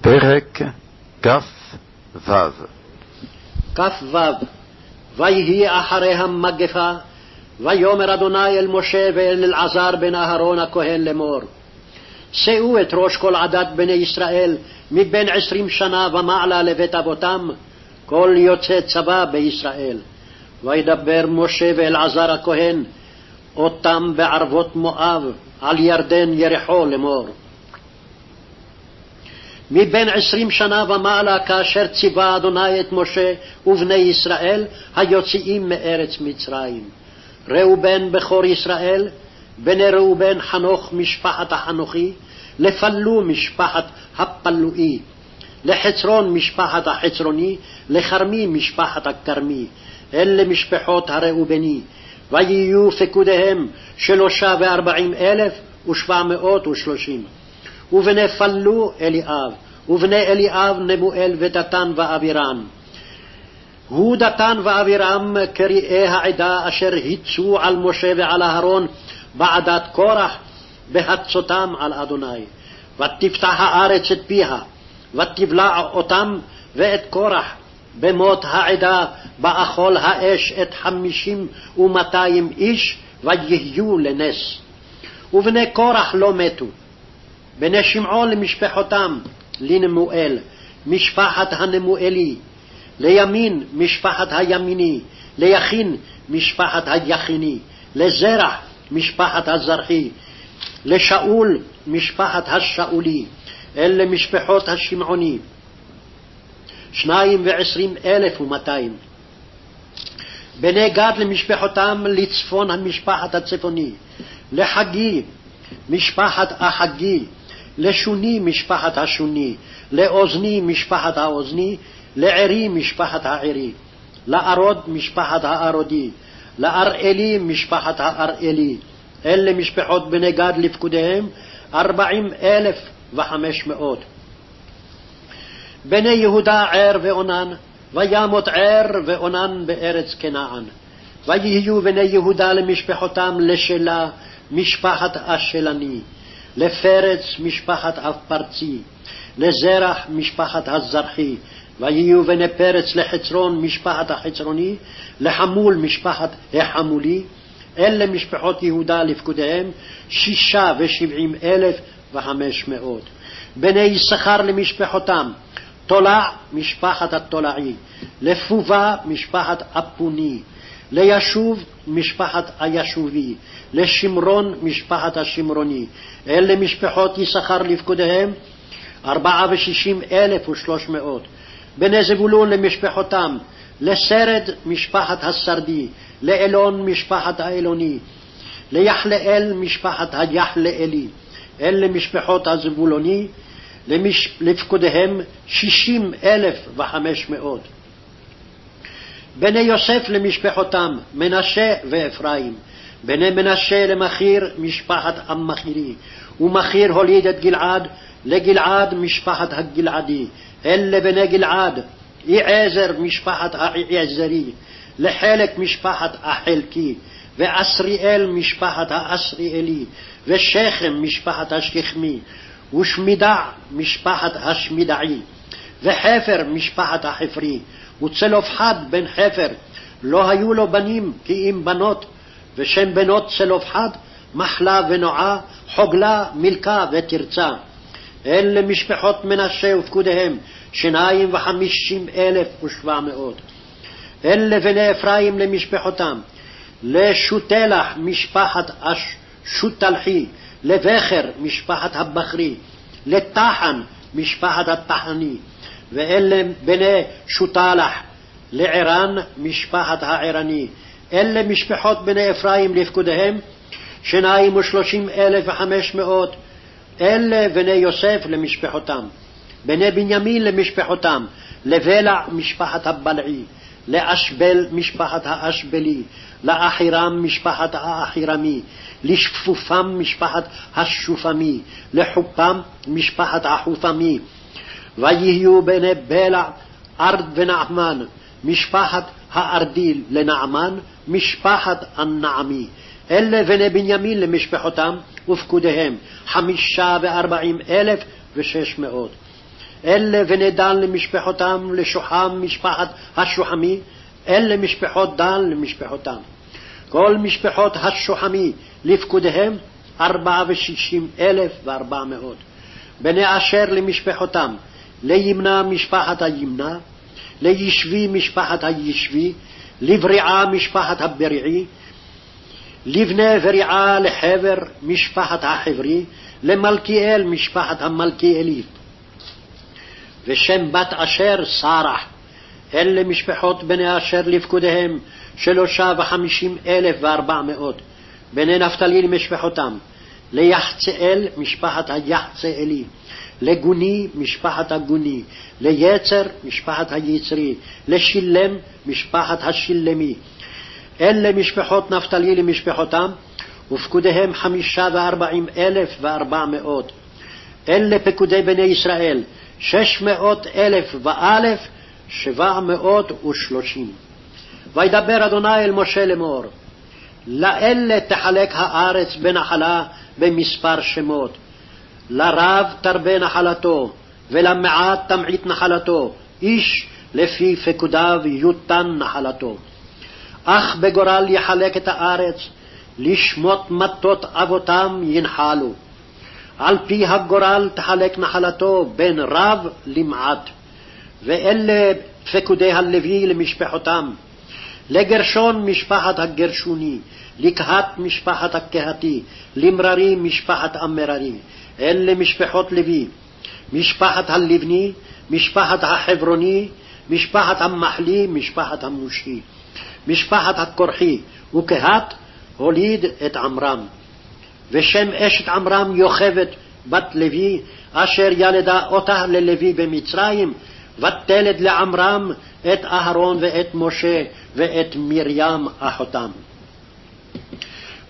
פרק כ"ו כ"ו ויהי אחרי המגפה, ויאמר אדוני אל משה ואל אלעזר בן אהרון הכהן לאמור. שאו את ראש כל עדת בני ישראל מבין עשרים שנה ומעלה לבית אבותם, כל יוצא צבא בישראל. וידבר משה ואלעזר הכהן אותם בערבות מואב, על ירדן ירחו לאמור. מבין עשרים שנה ומעלה כאשר ציווה אדוני את משה ובני ישראל היוצאים מארץ מצרים. ראובן בכור ישראל, בני ראובן חנוך משפחת החנוכי, לפלו משפחת הפלואי, לחצרון משפחת החצרוני, לכרמי משפחת הכרמי. אלה משפחות הראובני, ויהיו פקודיהם שלושה וארבעים אלף ושבע מאות ושלושים. ובני פלו אליאב, ובני אליאב נמואל ודתן ואבירם. הוא דתן ואבירם קריאי העדה אשר היצו על משה ועל אהרון בעדת קורח בהצותם על אדוני. ותפתח הארץ את פיה, ותבלע אותם ואת קורח במות העדה באכול האש את חמישים ומאתיים איש, ויהיו לנס. ובני קורח לא מתו, בני שמעון למשפחותם, לנמואל, משפחת הנמואלי, לימין משפחת הימיני, ליכין משפחת היכיני, לזרח משפחת הזרחי, לשאול משפחת השאולי, אלה משפחות השמעוני, שניים ועשרים אלף ומאתיים. בני גד למשפחותם לצפון המשפחת הצפוני, לחגי משפחת החגי, לשוני משפחת השוני, לאוזני משפחת האוזני, לערי משפחת הערי, לארוד משפחת הארודי, לאראלי משפחת האראלי. אלה משפחות בני גד לפקודיהם, ארבעים אלף וחמש מאות. בני יהודה ער ואונן, וימות ער ואונן בארץ כנען. ויהיו בני יהודה למשפחותם לשלה, משפחת אשלני, לפרץ משפחת אבפרצי, לזרח משפחת הזרחי, ויהיו בני פרץ לחצרון משפחת החצרוני, לחמול משפחת החמולי, אלה משפחות יהודה לפקודיהם, שישה ושבעים אלף וחמש מאות. בני יששכר למשפחותם, תולע משפחת התולעי, לפובה משפחת אפוני, לישוב משפחת הישובי, לשמרון משפחת השמרוני. אלה משפחות יששכר לפקודיהם, ארבעה ושישים אלף ושלוש מאות. בני זבולון למשפחותם, לסרד משפחת השרדי, לאלון משפחת האלוני, ליחלאל משפחת היחלאלי. אלה משפחות הזבולוני. לפקודיהם שישים אלף וחמש מאות. בני יוסף למשפחותם, מנשה ואפרים. בני מנשה למכיר, משפחת המכירי. ומכיר הוליד את גלעד, לגלעד משפחת הגלעדי. אלה בני גלעד, יעזר משפחת היעזרי, לחלק משפחת החלקי, ואסריאל משפחת האסריאלי, ושכם משפחת השכמי, ושמידע משפחת השמידעי, וחפר משפחת החפרי, וצלופחד בן חפר, לא היו לו בנים כי אם בנות, ושם בנות צלופחד, מחלה ונועה, חוגלה, מלכה ותרצה. אלה משפחות מנשה ופקודיהם, שניים וחמישים אלף ושבע מאות. אלה בני אפרים למשפחותם, לשותלח משפחת שותלחי, לבכר משפחת הבכרי, לטחן משפחת הטחני, ואלה בני שותלח, לערן משפחת הערני. אלה משפחות בני אפרים לפקודיהם, שניים ושלושים אלף וחמש מאות. אלה בני יוסף למשפחותם. בני בנימין למשפחותם, לבלע משפחת הבלעי, לאשבל משפחת האשבלי, לאחירם משפחת האחירמי, לשפופם משפחת השופמי, לחופם משפחת החופמי. ויהיו בני בלע ארד ונעמן, משפחת הארדיל לנעמן, משפחת הנעמי. אלה בני בנימין למשפחותם ופקודיהם, חמישה וארבעים אלף ושש מאות. אלה בני דן למשפחותם, לשוחם משפחת השוחמי, אלה משפחות דן למשפחותם. כל משפחות השוחמי לפקודיהם ארבעה ושישים אלף וארבע מאות. בני אשר למשפחותם, לימנה משפחת הימנה, לישבי משפחת הישבי, לבריעה משפחת הבריעי, לבני וריעה לחבר משפחת החברי, למלכיאל משפחת המלכיאלי. ושם בת אשר סרח, אלה משפחות בני אשר לפקודיהם שלושה וחמישים אלף וארבע מאות, בני נפתלי למשפחותם, ליחצאל משפחת היחצאלי, לגוני משפחת הגוני, ליצר משפחת היצרי, לשילם משפחת השילמי. אלה משפחות נפתלי למשפחותם, ופקודיהם חמישה וארבעים אלף וארבע מאות. אלה פקודי בני ישראל, שש מאות אלף ואלף, שבע מאות ושלושים. וידבר אדוני אל משה לאמור, לאלה תחלק הארץ בנחלה במספר שמות. לרב תרבה נחלתו, ולמעט תמעיט נחלתו, איש לפי פקודיו יותן נחלתו. אך בגורל יחלק את הארץ, לשמות מטות אבותם ינחלו. על פי הגורל תחלק נחלתו בין רב למעט. ואלה פקודי הלוי למשפחותם. לגרשון משפחת הגרשוני, לקהת משפחת הקהתי, למררי משפחת המררי. אלה משפחות לוי. משפחת הלבני, משפחת החברוני, משפחת המחלי, משפחת המושי. משפחת הכורחי, וקהת הוליד את עמרם. ושם אשת עמרם יוכבת בת לוי, אשר ילדה אותה ללוי במצרים, ותלד לעמרם את אהרון ואת משה ואת מרים אחותם.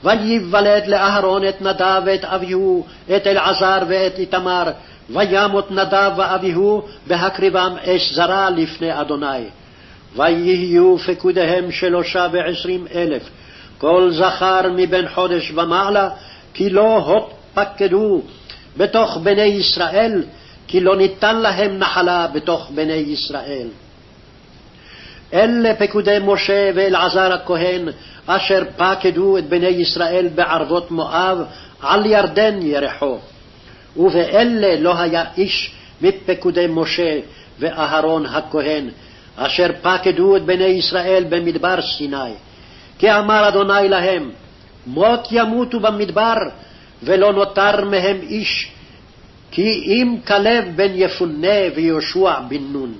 וייוולד לאהרון את נדב ואת אביהו, את אלעזר ואת איתמר, וימות נדב ואביהו בהקריבם אש זרה לפני אדוני. ויהיו פקודיהם שלושה ועשרים אלף, כל זכר מבין חודש ומעלה, כי לא הותפקדו בתוך בני ישראל, כי לא ניתן להם נחלה בתוך בני ישראל. אלה פקודי משה ואלעזר הכהן, אשר פקדו את בני ישראל בערבות מואב, על ירדן ירחו. ובאלה לא היה איש מפקודי משה ואהרון הכהן, אשר פקדו את בני ישראל במדבר סיני. כי אמר אדוני להם, מות ימותו במדבר, ולא נותר מהם איש, כי אם כלב בן יפונה ויהושע בן נון.